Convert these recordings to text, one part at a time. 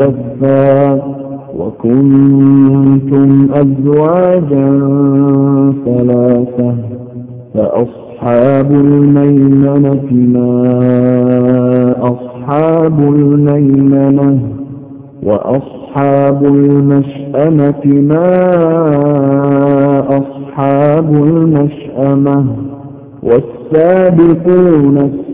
منبثا وكنتم أزواجا ثلاثة فأصحاب الميمنة ما أصحاب الميمنة وأصحاب المشأمة ما أصحاب المشأمة والسابقون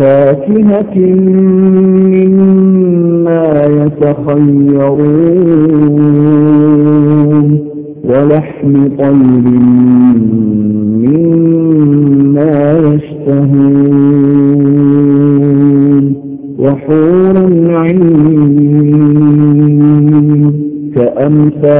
وفاكهة مما يتخيرون ولحم طير مما يشتهون وحور عين كأمثال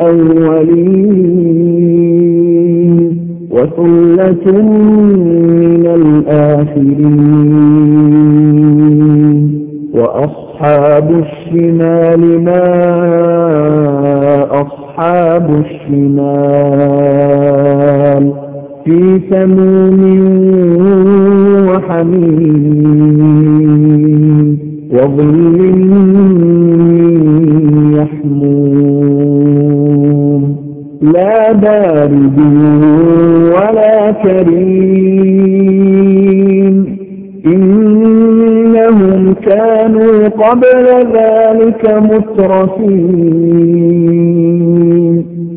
الأولين وثلة من الآخرين وأصحاب الشمال لا بارد ولا كريم. إنهم كانوا قبل ذلك مترفين.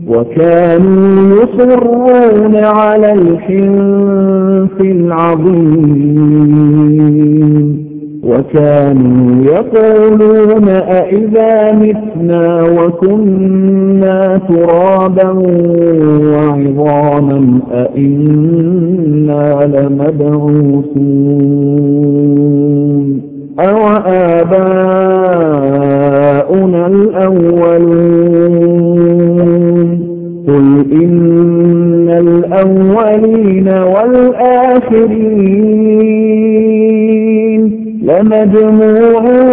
وكانوا يصرون على الحنف العظيم. وكانوا يقولون أئذا متنا وكنا ترابا وعظاما أئنا لمبعوثون. أو آباؤنا الأولون. قل إن الأولين والآخرين لمجموعون.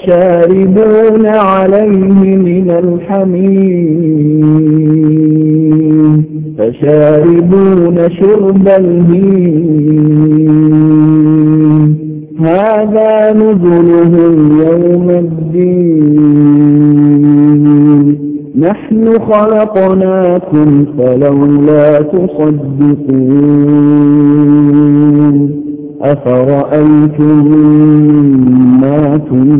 فشاربون عليه من الحميم فشاربون شرب الهيم. هذا نزلهم يوم الدين. نحن خلقناكم فلولا تصدقون. أفرأيتم ما تنون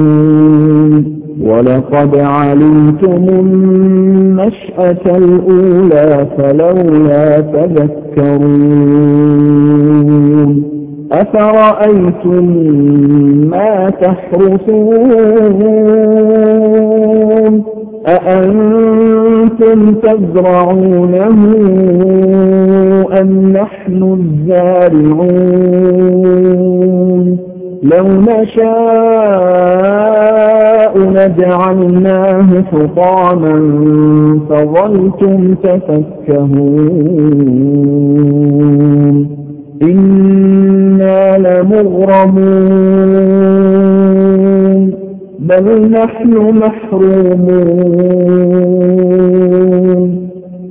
ولقد علمتم النشأة الأولى فلولا تذكرون. أفرأيتم ما تحرثون؟ أأنتم تزرعونه أم نحن الزارعون؟ لو نشاء نجعلناه حطاما فظلتم تفكهون إنا لمغرمون بل نحن محرومون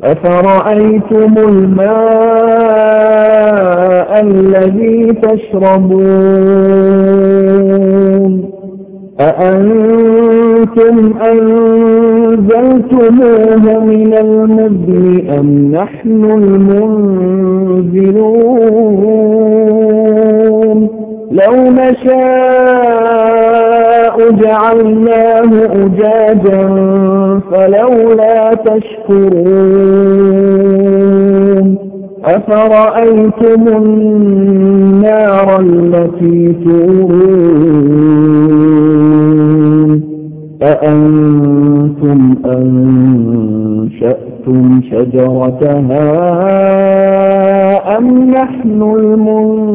أفرأيتم الماء الذي تشربون أأنتم أنزلتموه من المزن أم نحن المنزلون؟ لو نشاء جعلناه أجاجا فلولا تشكرون. أفرأيتم النار التي تورون؟ أأنتم أنشأتم شجرتها أم نحن المنشئون؟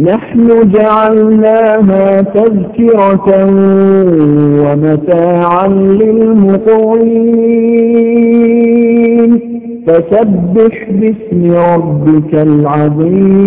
نحن جعلناها تذكرة ومتاعا للمقوين. فسبح باسم ربك العظيم.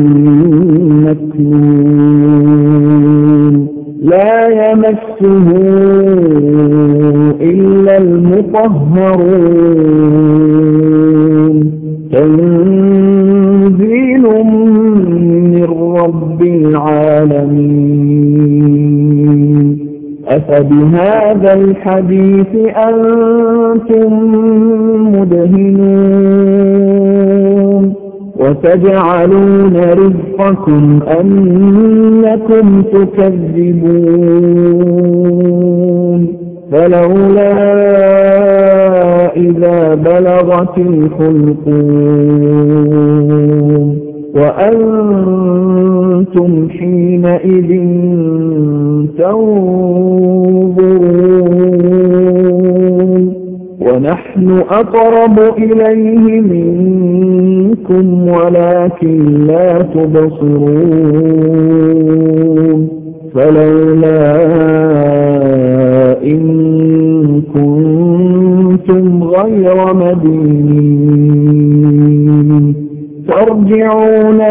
يمسه إلا المطهرون تنزيل من رب العالمين أفبهذا الحديث أنتم مدهنون وتجعلون رزقكم أنكم تكذبون. فلولا إذا بلغت الخلقون وأنتم حينئذ تنظرون. ونحن أقرب إليه منكم ولكن لا تبصرون فلولا إن كنتم غير مدينين. ترجعونها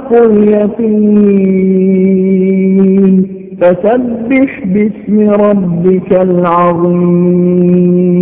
اليقين فسبح باسم ربك العظيم.